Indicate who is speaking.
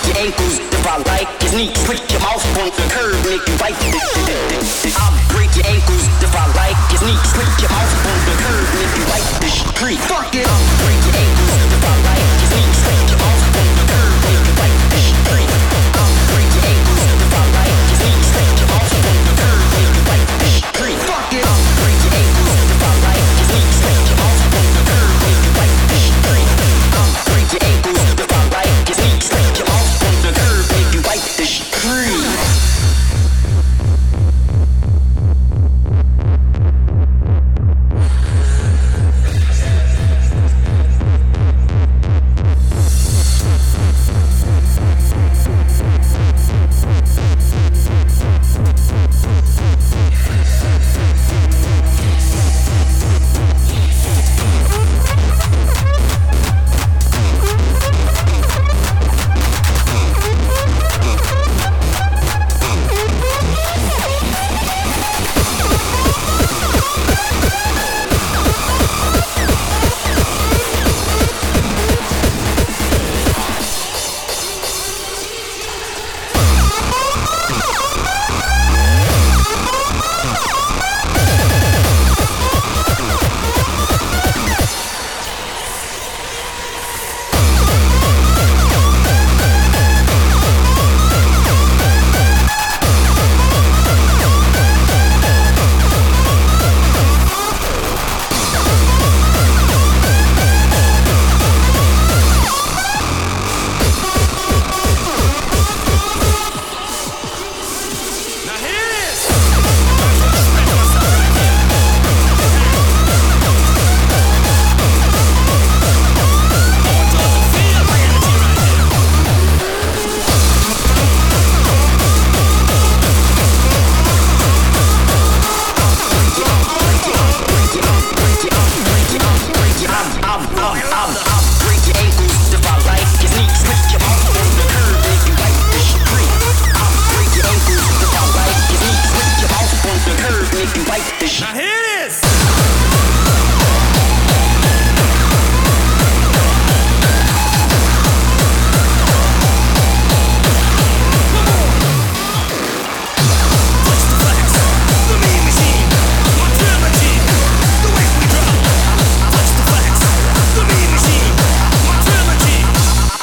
Speaker 1: with your ankles. If I like your knee, put your mouth on the curb, make you bite. I'll break your ankles. If I like your knee, put your mouth on the curb, make you bite the street. Fuck it
Speaker 2: up.